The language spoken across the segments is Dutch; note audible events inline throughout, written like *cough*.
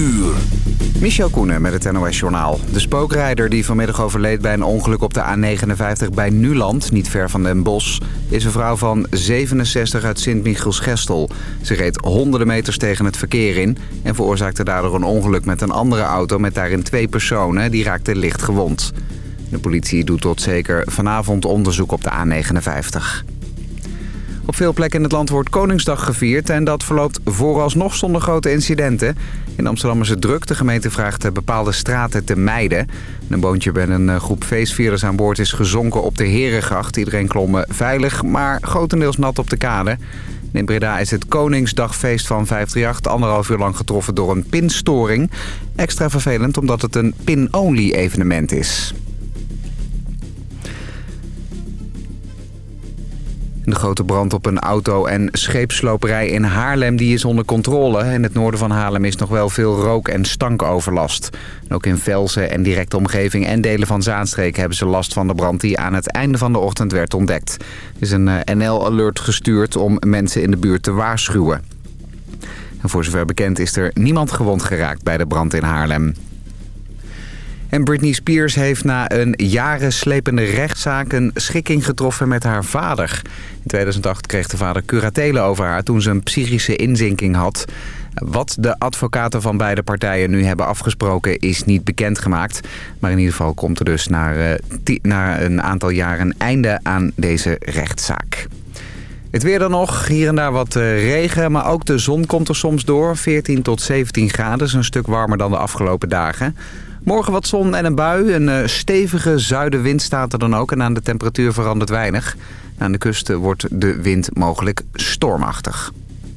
uur. Michel Koenen met het NOS-journaal. De spookrijder die vanmiddag overleed bij een ongeluk op de A59 bij Nuland, niet ver van Den Bosch... is een vrouw van 67 uit Sint-Michiels-Gestel. Ze reed honderden meters tegen het verkeer in... en veroorzaakte daardoor een ongeluk met een andere auto met daarin twee personen. Die raakten licht gewond. De politie doet tot zeker vanavond onderzoek op de A59. Op veel plekken in het land wordt Koningsdag gevierd en dat verloopt vooralsnog zonder grote incidenten. In Amsterdam is het druk. De gemeente vraagt bepaalde straten te mijden. Een boontje bij een eh, groep feestvierders aan boord is gezonken op de Herengracht. Iedereen klom veilig, maar grotendeels nat op de kade. In Breda is het Koningsdagfeest van 538 anderhalf uur lang getroffen door een pinstoring. Extra vervelend omdat het een pin-only evenement is. De grote brand op een auto- en scheepsloperij in Haarlem die is onder controle. In het noorden van Haarlem is nog wel veel rook- en stankoverlast. Ook in Velsen en directe omgeving en delen van Zaanstreek hebben ze last van de brand die aan het einde van de ochtend werd ontdekt. Er is een eh, NL-alert gestuurd om mensen in de buurt te waarschuwen. En voor zover bekend is er niemand gewond geraakt bij de brand in Haarlem. En Britney Spears heeft na een jaren slepende rechtszaak een schikking getroffen met haar vader. In 2008 kreeg de vader curatelen over haar toen ze een psychische inzinking had. Wat de advocaten van beide partijen nu hebben afgesproken is niet bekendgemaakt. Maar in ieder geval komt er dus na, na een aantal jaren een einde aan deze rechtszaak. Het weer dan nog, hier en daar wat regen, maar ook de zon komt er soms door. 14 tot 17 graden, is een stuk warmer dan de afgelopen dagen. Morgen wat zon en een bui. Een stevige zuidenwind staat er dan ook en aan de temperatuur verandert weinig. Aan de kust wordt de wind mogelijk stormachtig.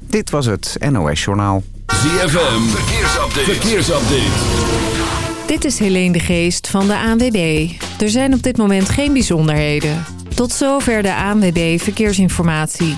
Dit was het NOS Journaal. ZFM, verkeersupdate. verkeersupdate. Dit is Helene de Geest van de ANWB. Er zijn op dit moment geen bijzonderheden. Tot zover de ANWB Verkeersinformatie.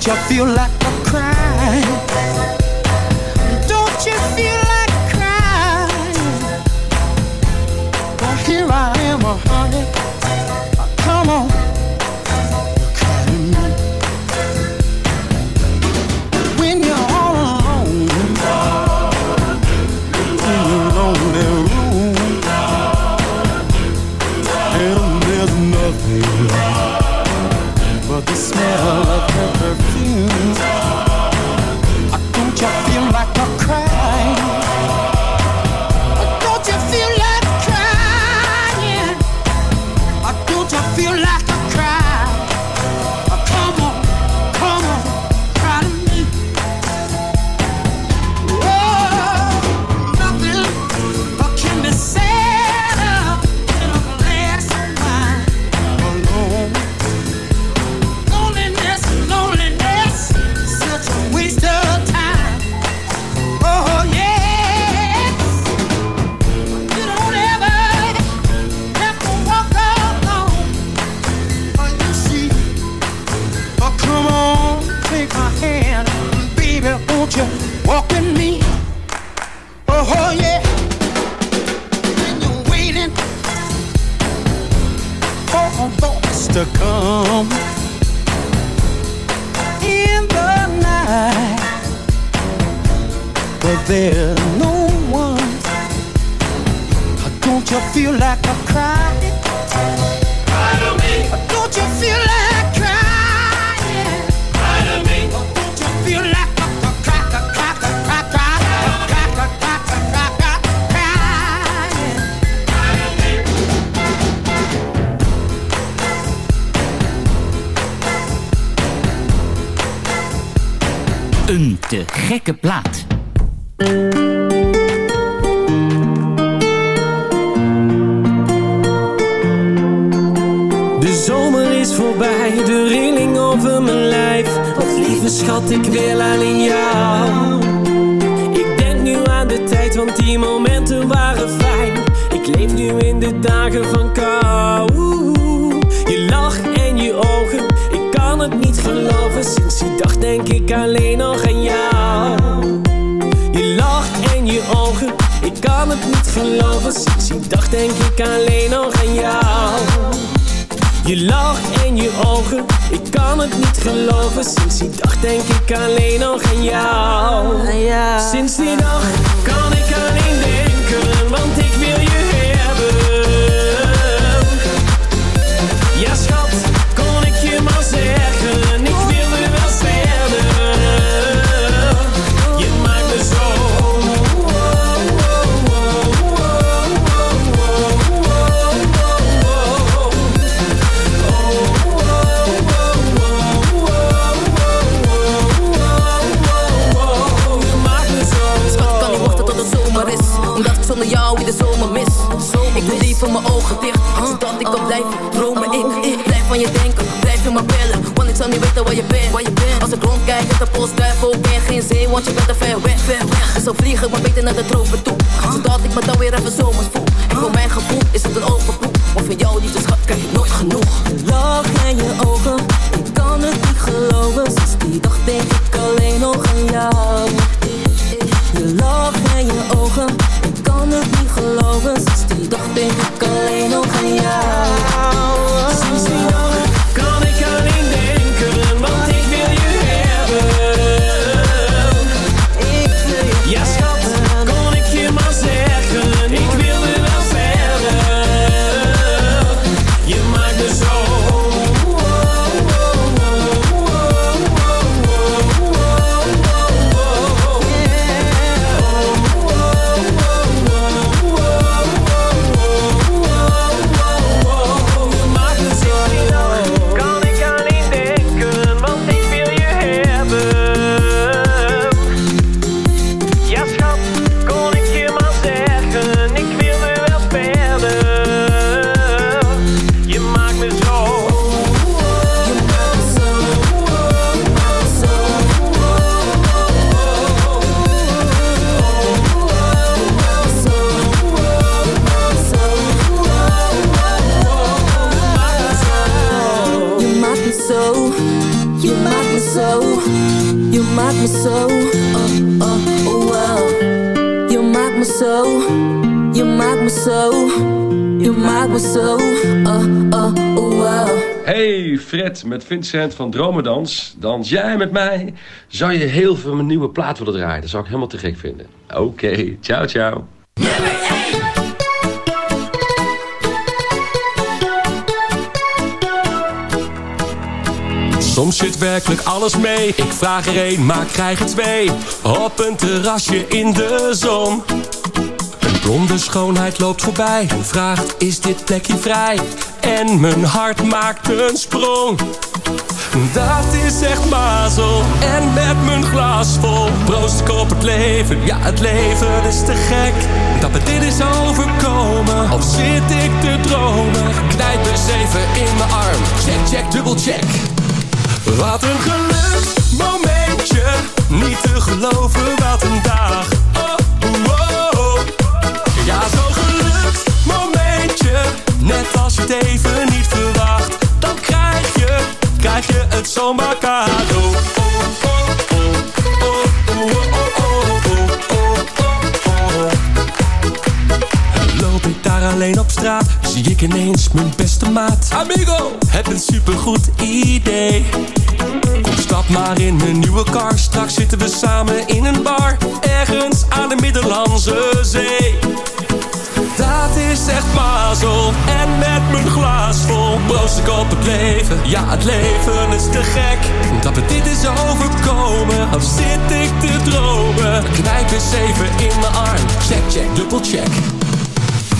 Don't you feel like lieve schat, ik wil alleen jou. Ik denk nu aan de tijd, want die momenten waren fijn. Ik leef nu in de dagen van kou. Je lach en je ogen, ik kan het niet geloven. Sinds die dag denk ik alleen nog aan jou. Je lacht en je ogen, ik kan het niet geloven. Sinds die dag denk ik alleen nog aan jou. Je lacht en je ogen, ik kan het niet geloven. Sinds die dag denk ik alleen nog aan jou. Sinds die dag kan ik alleen denken, want ik wil je hebben. Liever mijn ogen dicht. Zodat ik kan blijven dromen Ik, ik blijf van je denken, blijf in mijn bellen Want ik zal niet weten waar je bent, waar je bent. Als ik rondkijk, is de post duivel Ben geen zee, want je bent te ver weg, ver weg. Ik zal vliegen, maar beter naar de tropen toe. Zodat ik me dan weer even zomers voel. En voor mijn gevoel is het een overproef Maar van jou, liefde schat, krijg ik nooit genoeg. Lach in je ogen, ik kan het niet geloven. Sinds die dag denk ik Vincent van Dromedans. Dans jij met mij? Zou je heel veel mijn nieuwe plaat willen draaien? Dat zou ik helemaal te gek vinden. Oké, ciao ciao. Soms zit werkelijk alles mee. Ik vraag er één, maar krijg er twee. Op een terrasje in de zon. Een blonde schoonheid loopt voorbij en vraagt, is dit plekje vrij? En mijn hart maakt een sprong. Dat is echt mazel. En met mijn glas vol proost ik op het leven. Ja, het leven is te gek. Dat me dit is overkomen. Of zit ik te dromen? Knijp eens even in mijn arm. Check, check, dubbel check. Wat een geluksmomentje. Samen in een bar. Ergens aan de Middellandse Zee. Dat is zegt mazel. En met mijn glaas vol proost ik op het leven. Ja, het leven is te gek. Dat me dit is overkomen, of zit ik te dromen? Knijp eens even in mijn arm. Check, check, dubbel check.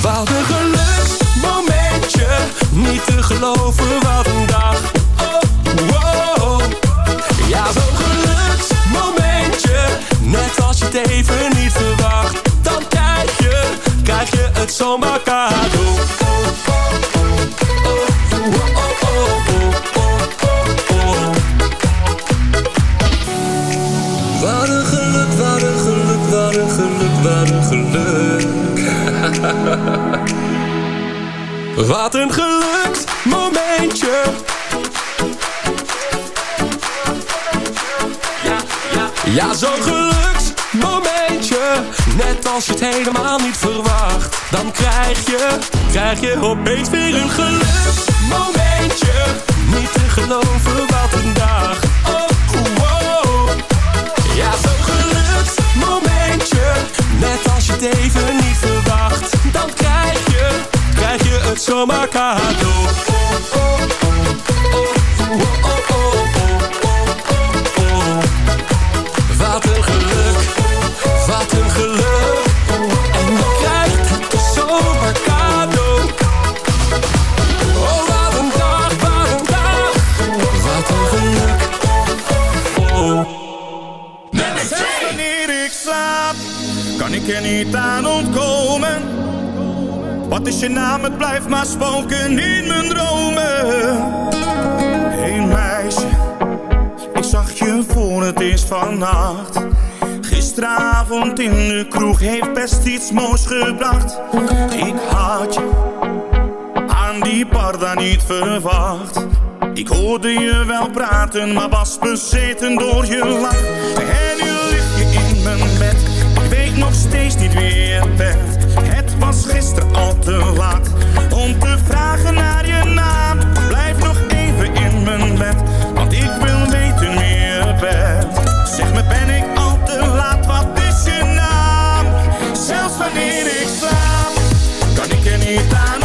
Wat een geluksmomentje, niet te geloven wat een dag. Oh, wow. Ja, zo'n even niet verwacht. Dan krijg je, krijg je het zomaar cadeau. Wat een geluk, wat een geluk, wat een geluk, wat een geluk. *laughs* Wat een geluksmomentje. Ja, zo'n geluksmomentje. Net als je het helemaal niet verwacht. Dan krijg je, krijg je opeens weer een geluksmomentje. Niet te geloven wat een dag. Oh, wow. Ja, zo'n geluksmomentje. Net als je het even niet verwacht. Dan krijg je, krijg je het zomaar cadeau. Maar spoken in mijn dromen. Hey meisje, ik zag je voor het eerst vannacht. Gisteravond in de kroeg heeft best iets moois gebracht. Ik had je aan die parda niet verwacht. Ik hoorde je wel praten, maar was bezeten door je lach. En nu lig je in mijn bed, ik weet nog steeds niet wie je bent. Het was gisteren al te laat om te vragen naar je naam. Blijf nog even in mijn bed, want ik wil weten wie je. Zeg me, ben ik al te laat, wat is je naam? Zelfs wanneer ik slaap, kan ik er niet aan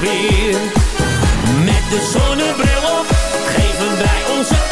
Met de zonnebril op geven wij onze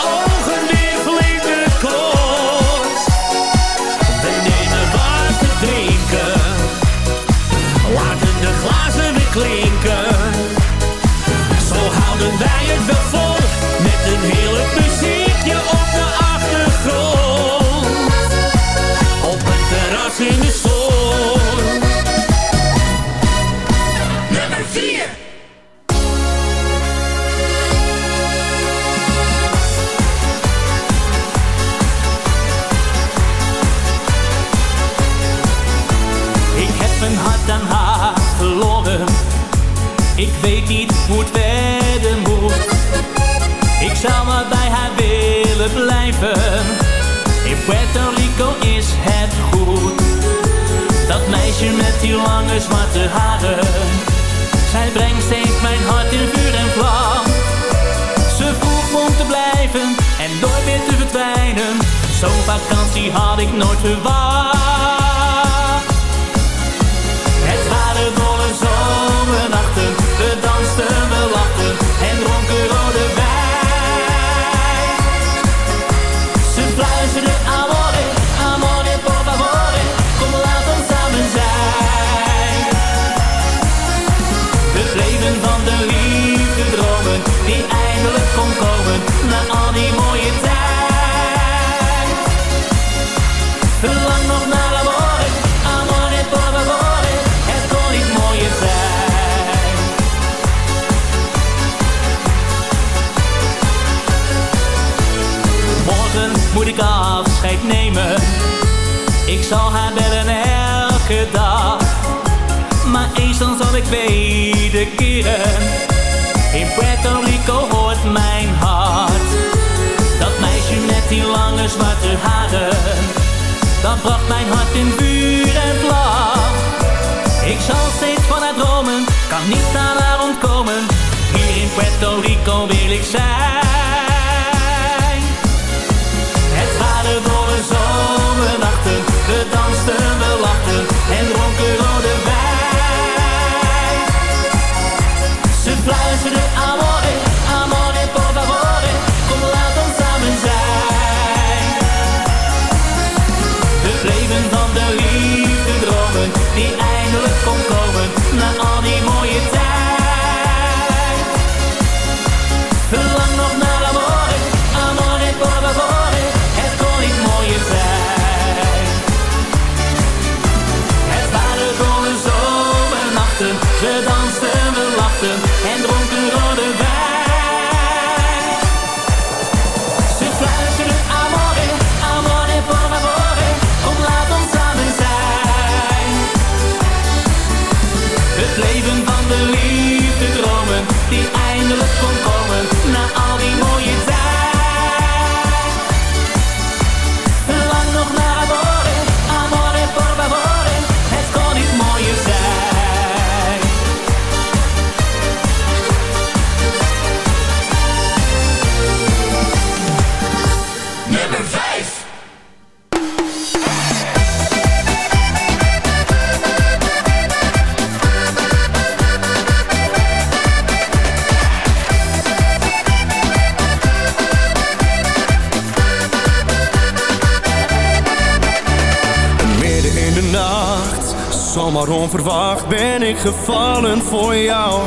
nooit te. Ik zal haar bellen elke dag. Maar eens dan zal ik wederkeren. In Puerto Rico hoort mijn hart. Dat meisje met die lange zwarte haren Dat bracht mijn hart in vuur en vlag. Ik zal steeds van haar dromen Kan niet aan haar ontkomen. Hier in Puerto Rico wil ik zijn. Onverwacht ben ik gevallen voor jou.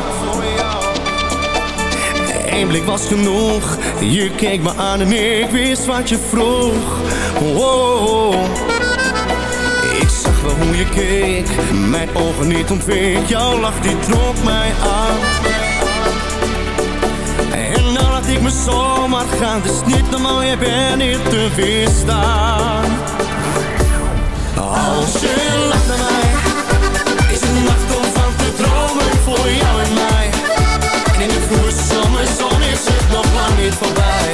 Eén blik was genoeg, je keek me aan en ik wist wat je vroeg. Oh, oh, oh, oh, Ik zag wel hoe je keek, mijn ogen niet ontweek, jouw lach die trok mij aan. En nou laat ik me zomaar gaan, het is niet normaal, jij bent hier te weerstaan. Als je lacht naar mij In de vloer, zomerzon is het nog lang niet voorbij.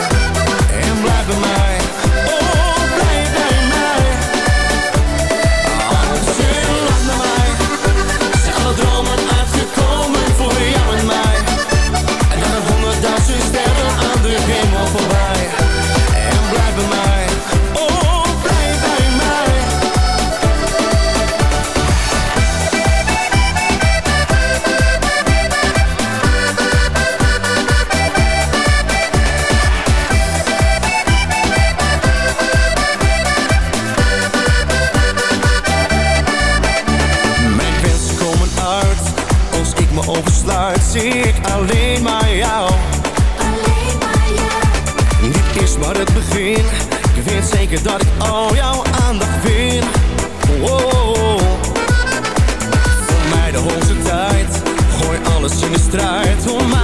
draait om.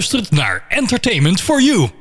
luistert naar Entertainment for You.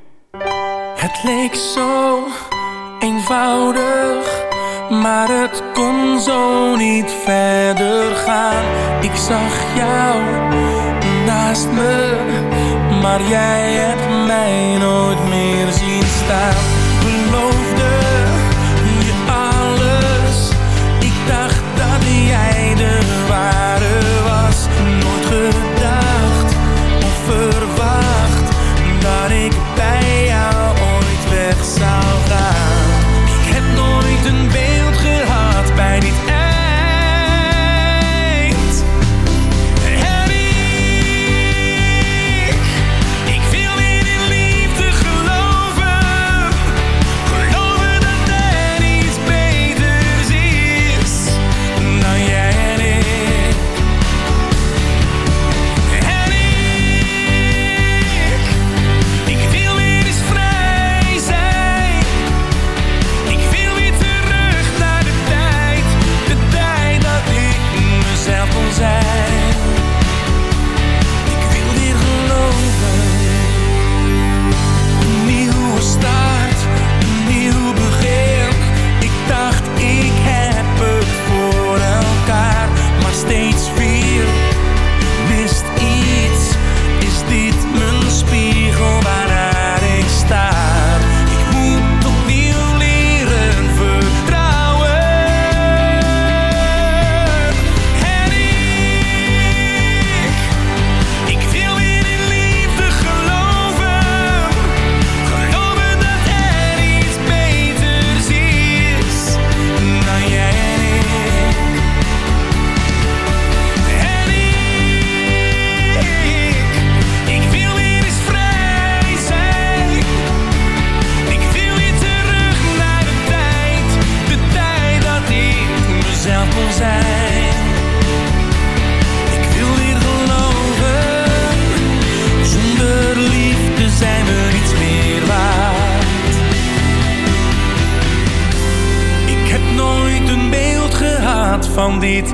Van dit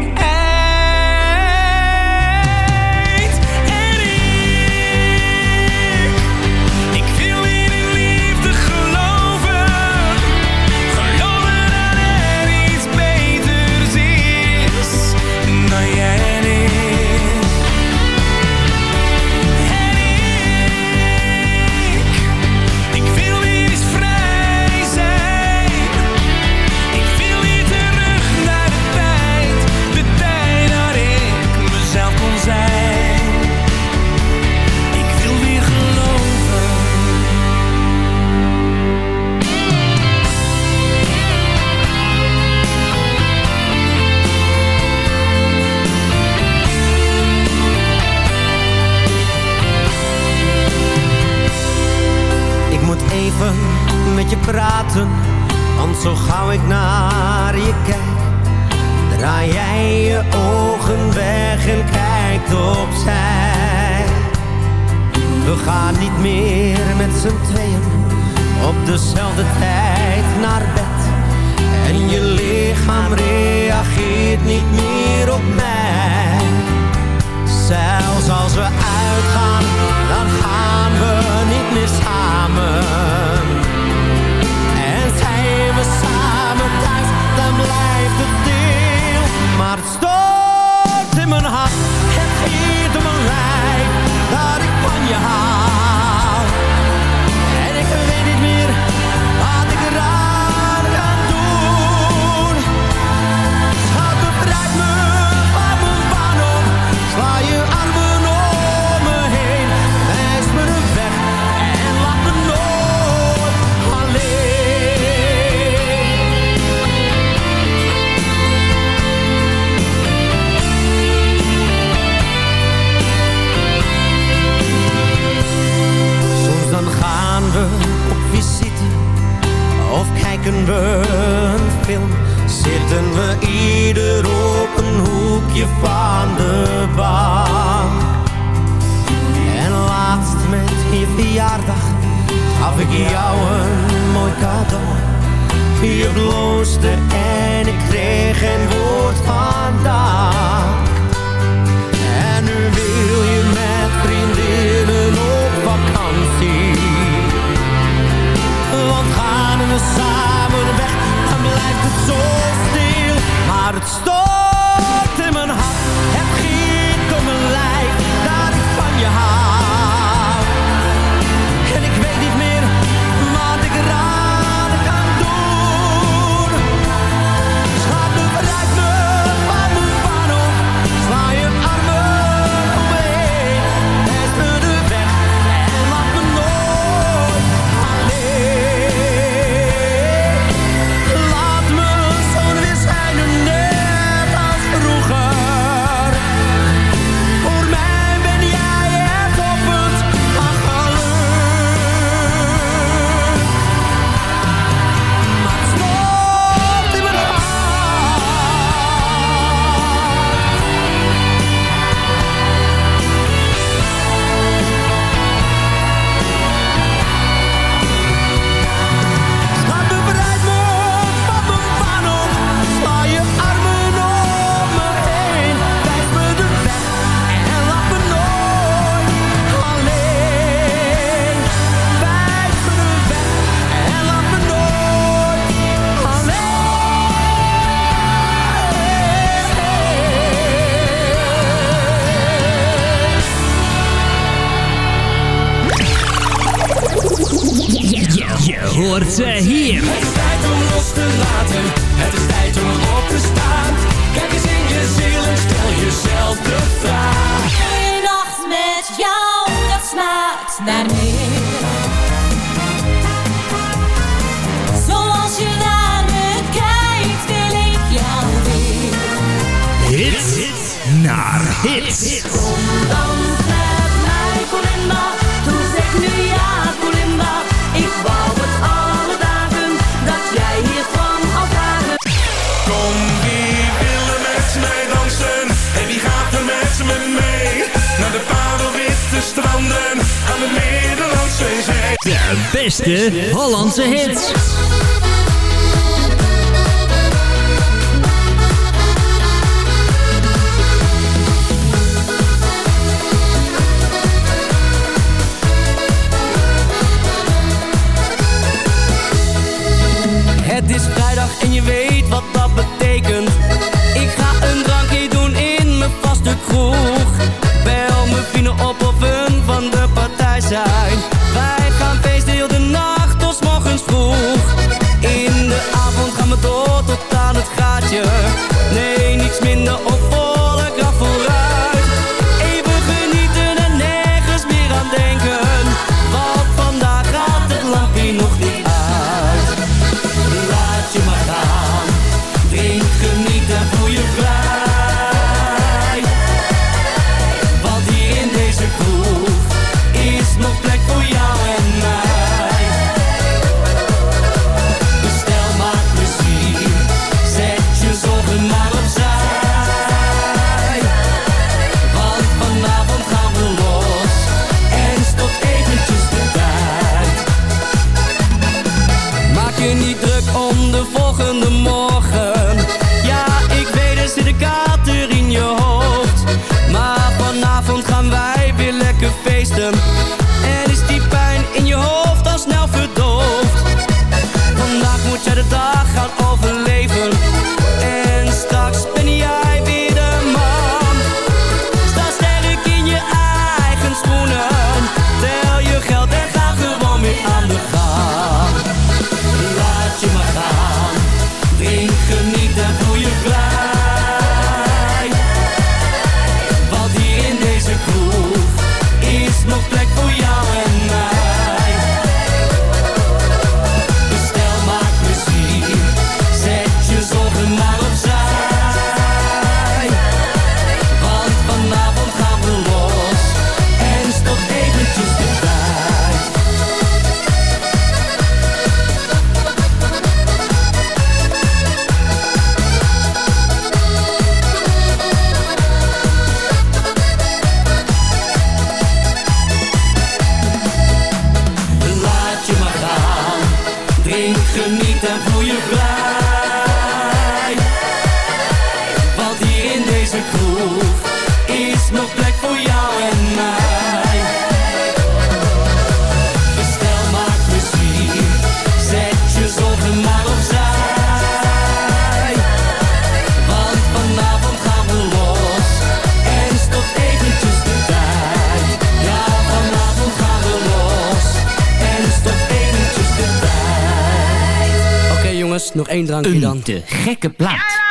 één drankje dan. De gekke plaat.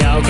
Weer bij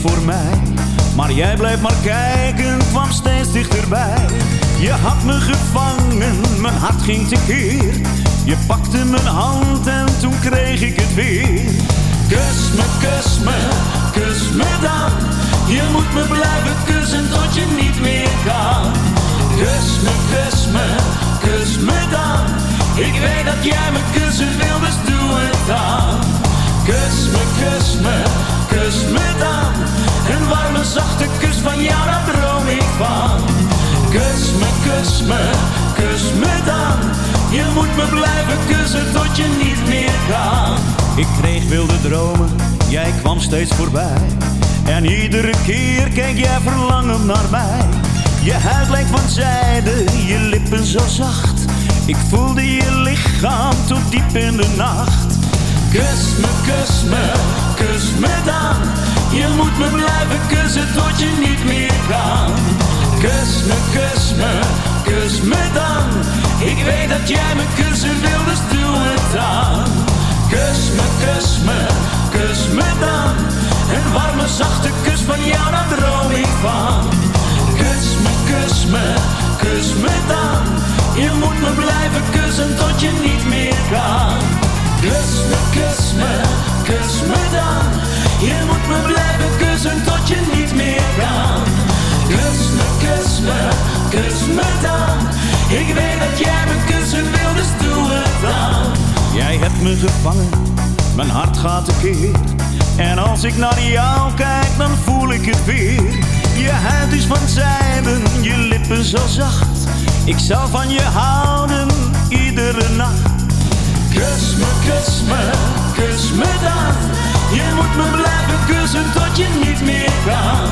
voor mij. Maar jij blijft maar kijken, kwam steeds dichterbij. Je had me gevangen, mijn hart ging tekeer. Je pakte mijn hand en toen kreeg ik het weer. Kus me, kus me, kus me dan. Je moet me blijven kussen tot je niet meer kan. Kus me, kus me, kus me dan. Ik weet dat jij me kussen wil, dus doe het dan. Kus me, kus me, kus me dan. Een warme zachte kus van jou, daar droom ik van. Kus me, kus me, kus me dan. Je moet me blijven kussen tot je niet meer kan. Ik kreeg wilde dromen, jij kwam steeds voorbij. En iedere keer keek jij verlangen naar mij. Je huid lijkt van zijde, je lippen zo zacht. Ik voelde je lichaam tot diep in de nacht. Kus me, kus me, kus me dan. Je moet me blijven kussen tot je niet meer kan. Kus me, kus me, kus me dan. Ik weet dat jij me kussen wil, dus doe het dan. Kus me, kus me, kus me dan. Een warme zachte kus van jou, daar droom ik van. Kus me, kus me, kus me dan. Je moet me blijven kussen tot je niet meer kan. Kus me, kus me, kus me dan. Je moet me blijven kussen tot je niet meer kan. Kus me, kus me, kus me dan. Ik weet dat jij me kussen wil, dus doe het dan. Jij hebt me gevangen, mijn hart gaat tekeer. En als ik naar jou kijk, dan voel ik het weer. Je huid is van zijde, je lippen zo zacht. Ik zal van je houden, iedere nacht. Kus me, kus me, kus me dan. Je moet me blijven kussen tot je niet meer kan.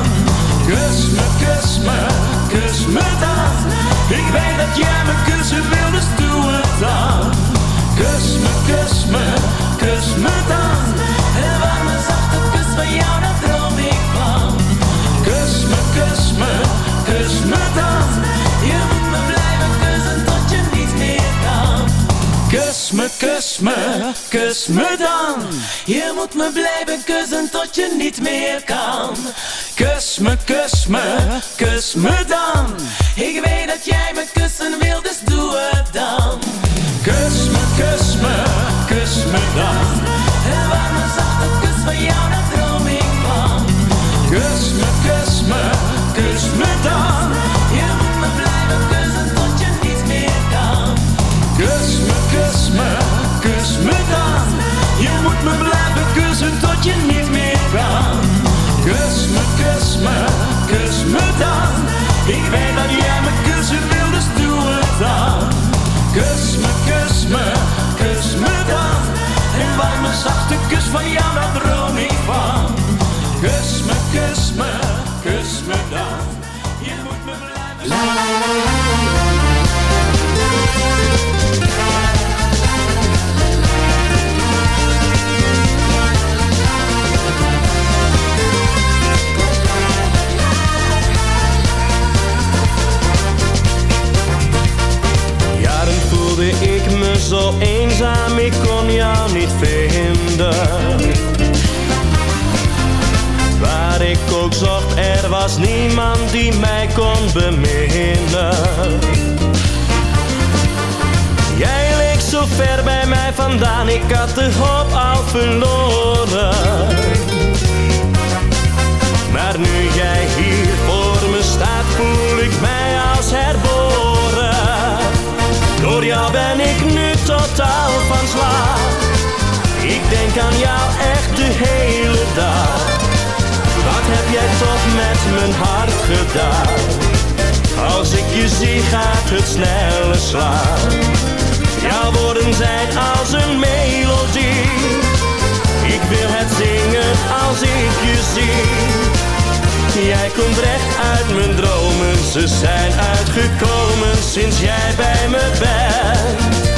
Kus me, kus me, kus me dan. Ik weet dat jij me kussen wil, dus doe het dan. Kus me, kus me, kus me dan. En warme zachte kus van jou, daar droom ik van. Kus me, kus me, kus me dan. Kus me, kus me, kus me dan. Je moet me blijven kussen tot je niet meer kan. Kus me, kus me, kus me dan. Ik weet dat jij me kussen wil, dus doe het dan. Kus me, kus me, kus me dan. En warme zachte kus van jou, daar droom ik van. Kus me, kus me, kus me dan. Ik weet dat jij me kussen wil, dus doe het dan. Kus me, kus me, kus me dan. En warme zachte kus van jou, daar droom ik van. Kus me, kus me, kus me dan. Je moet me blijven... eenzaam, ik kon jou niet vinden. Waar ik ook zocht, er was niemand die mij kon beminnen. Jij leek zo ver bij mij vandaan, ik had de hoop al verloren. Maar nu jij hier voor me staat, voel ik mij als herboren. Slag. Ik denk aan jou echt de hele dag. Wat heb jij toch met mijn hart gedaan? Als ik je zie gaat het snelle slaan. Jouw woorden zijn als een melodie. Ik wil het zingen als ik je zie. Jij komt recht uit mijn dromen, ze zijn uitgekomen sinds jij bij me bent.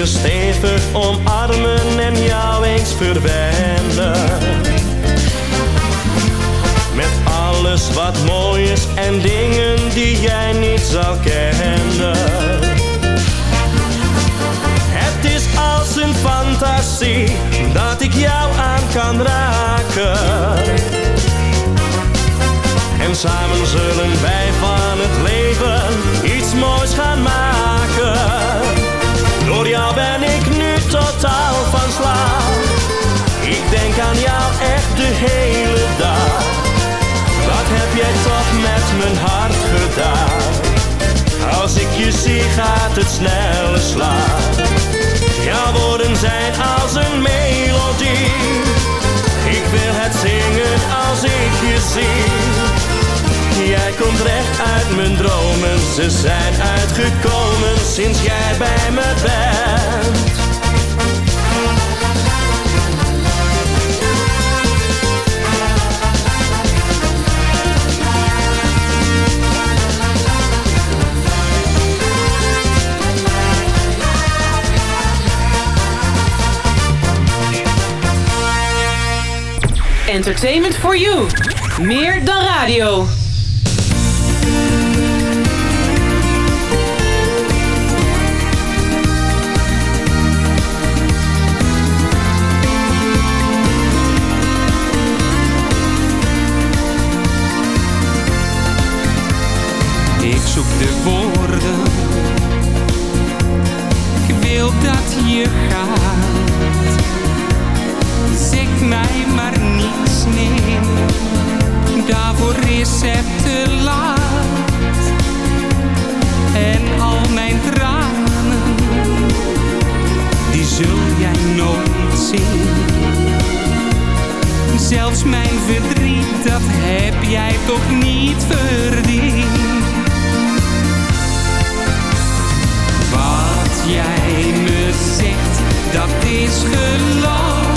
je stevig omarmen en jou eens verwenden. Met alles wat mooi is en dingen die jij niet zal kennen. Het is als een fantasie dat ik jou aan kan raken. En samen zullen wij van het leven iets moois gaan maken. Je zie gaat het snelle slaan. Jouw woorden zijn als een melodie. Ik wil het zingen als ik je zie. Jij komt recht uit mijn dromen, ze zijn uitgekomen sinds jij bij me bent. Entertainment for you. Meer dan radio. Ik zoek de woorden. Ik wil dat je gaat. Het te laat. En al mijn tranen, die zul jij nooit zien. Zelfs mijn verdriet, dat heb jij toch niet verdiend. Wat jij me zegt, dat is gelogen.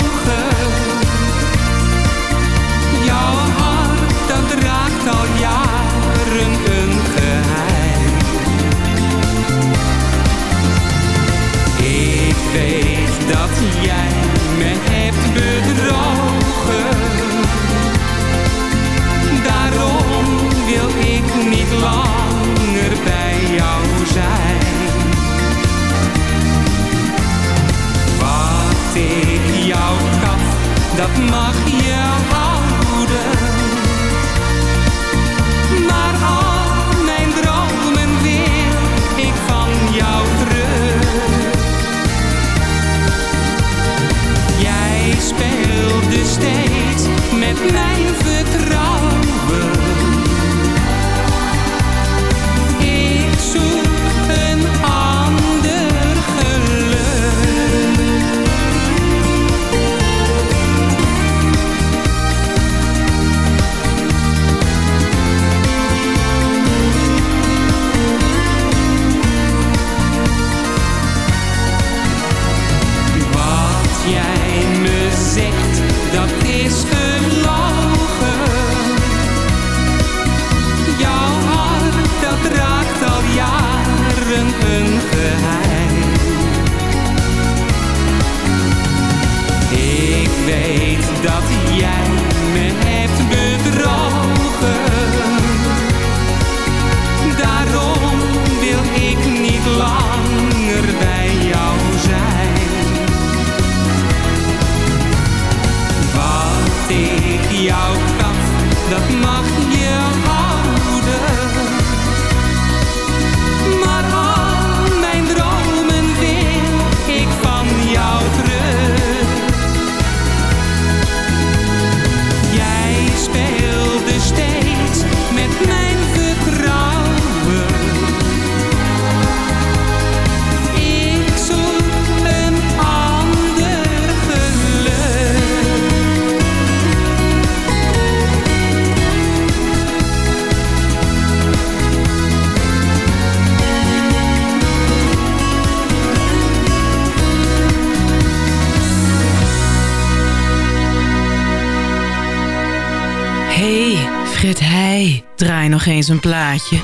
mij nog eens een plaatje.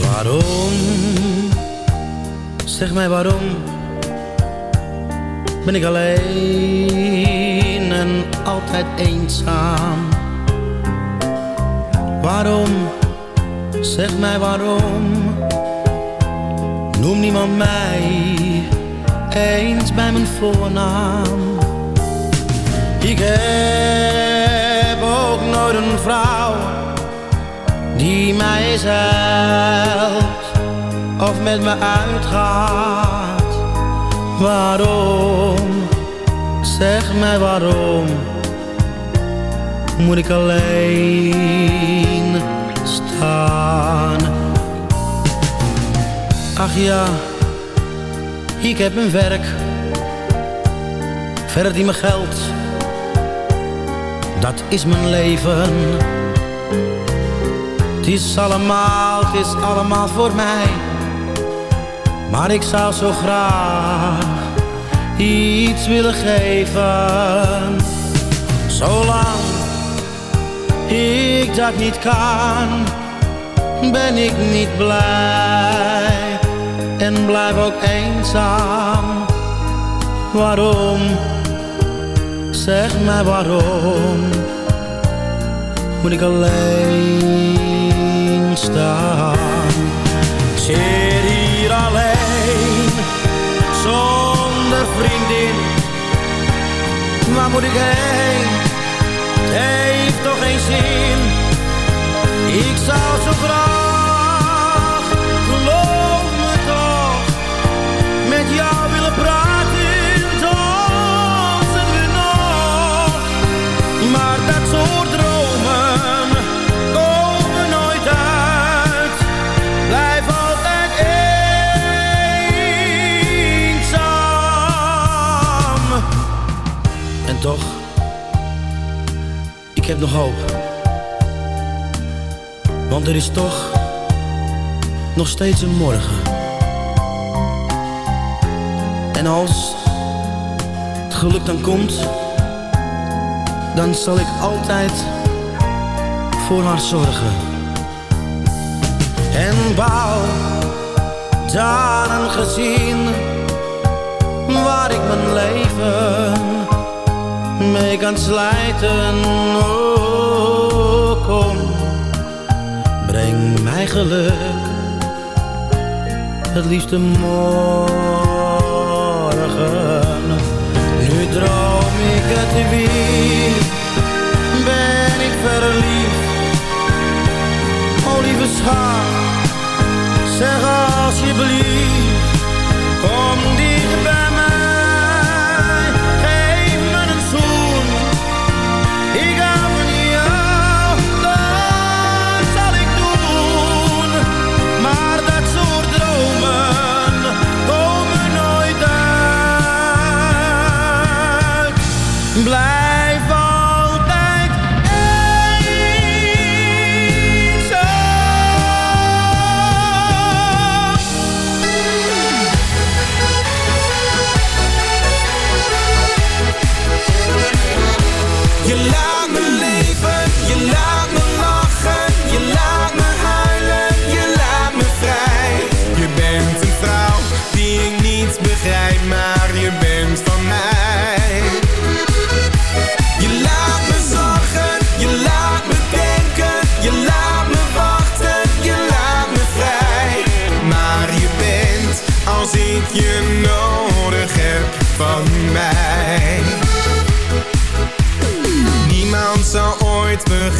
Waarom, zeg mij waarom, ben ik alleen? En altijd eenzaam? Waarom? Zeg mij waarom noem niemand mij eens bij mijn voornaam? Ik heb ook nooit een vrouw die mij of met me uitgaat. Waarom, zeg mij waarom, moet ik alleen staan? Ach ja, ik heb een werk, verder die me geld, dat is mijn leven. Het is allemaal, het is allemaal voor mij. Maar ik zou zo graag iets willen geven. Zolang ik dat niet kan, ben ik niet blij. En blijf ook eenzaam. Waarom? Zeg mij waarom moet ik alleen staan? Waar moet ik heen? Het heeft toch geen zin. Ik zou zo graag, toch, ik heb nog hoop. Want er is toch nog steeds een morgen. En als het geluk dan komt, dan zal ik altijd voor haar zorgen. En bouw daar een gezin waar ik mijn leven mee kan slijten. Oh, kom, breng mij geluk, het liefste morgen. Nu droom ik het weer, ben ik verliefd. Oh lieve schat, zeg alsjeblieft, kom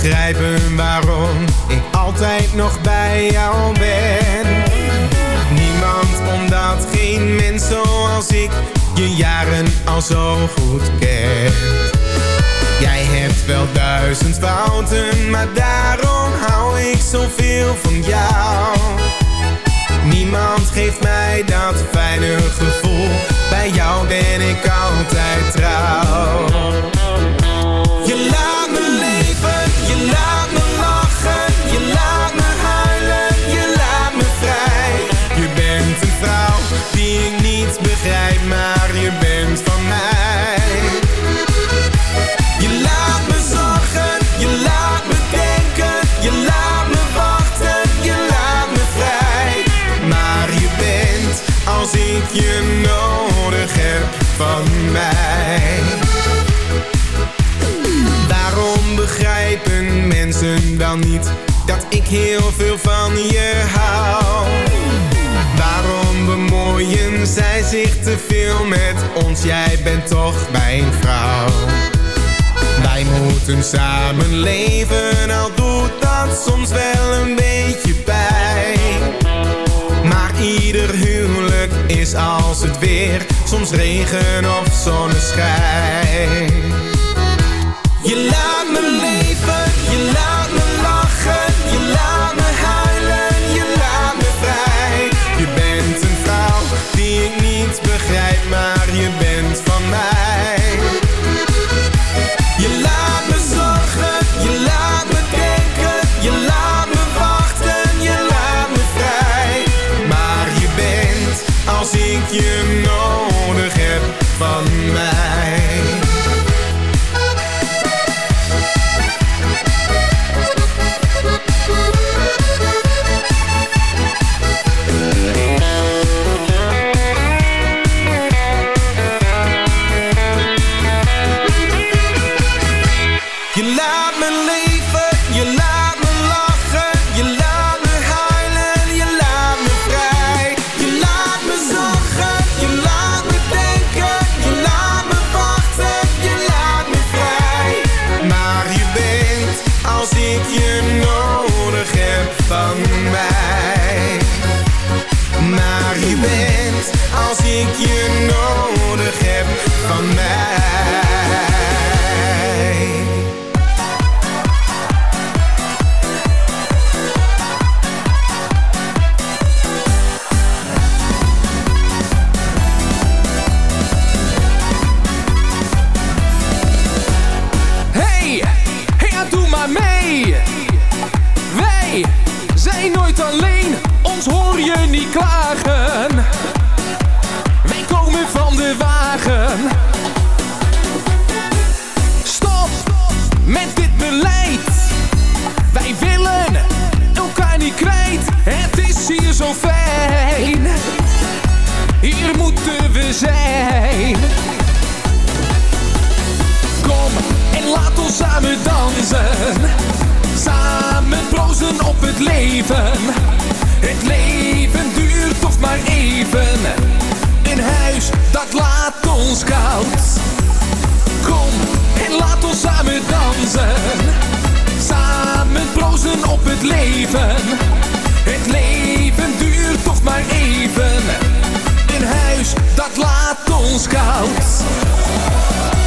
begrijpen waarom ik altijd nog bij jou ben. Niemand omdat geen mens zoals ik je jaren al zo goed kent. Jij hebt wel duizend fouten, maar daarom hou ik zoveel van jou. Niemand geeft mij dat fijne gevoel, bij jou ben ik altijd zij zich te veel met ons. Jij bent toch mijn vrouw. Wij moeten samen leven, al doet dat soms wel een beetje pijn. Maar ieder huwelijk is als het weer, soms regen of zonneschijn. Je laat me leven. je nodig hebt van think you zijn. Kom en laat ons samen dansen. Samen proosten op het leven. Het leven duurt toch maar even. In huis dat laat ons koud. Kom en laat ons samen dansen. Samen proosten op het leven. Het leven duurt toch maar even in huis, dat laat ons koud.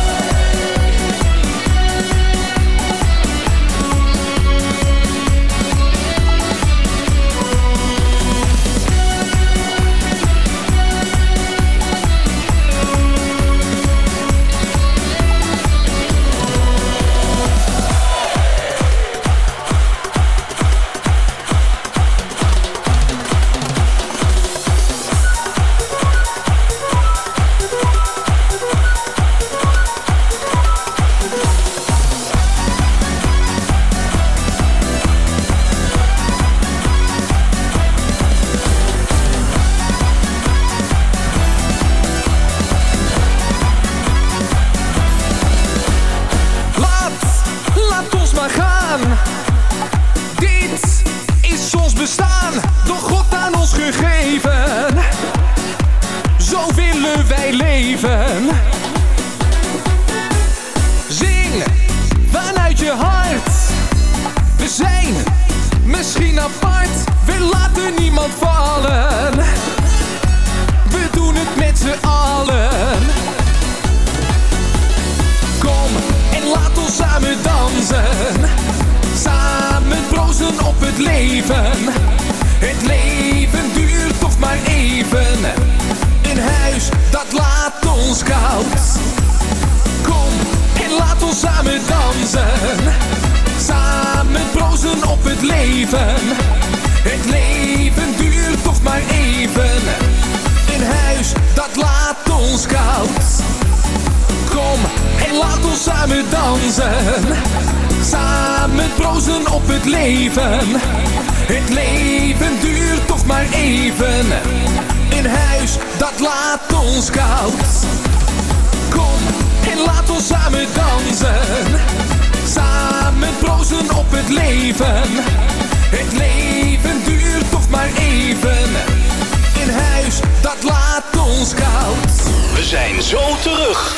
Zijn zo terug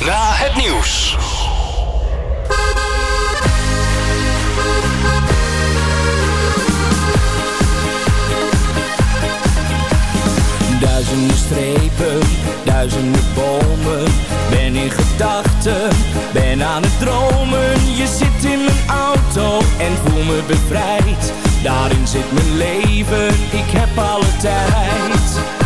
na het nieuws. Duizenden strepen, duizenden bomen. Ben in gedachten, ben aan het dromen. Je zit in mijn auto en voel me bevrijd. Daarin zit mijn leven, ik heb alle tijd.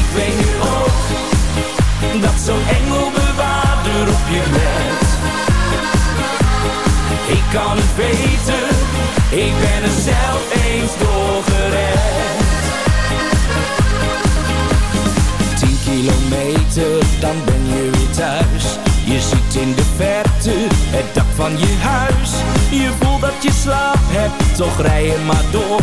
Ik weet nu ook dat zo'n engelbewaarder op je let. Ik kan het weten, ik ben er zelf eens door gered. Tien kilometer, dan ben je weer thuis. Je ziet in de verte het dak van je huis. Je voelt dat je slaap hebt, toch rij je maar door.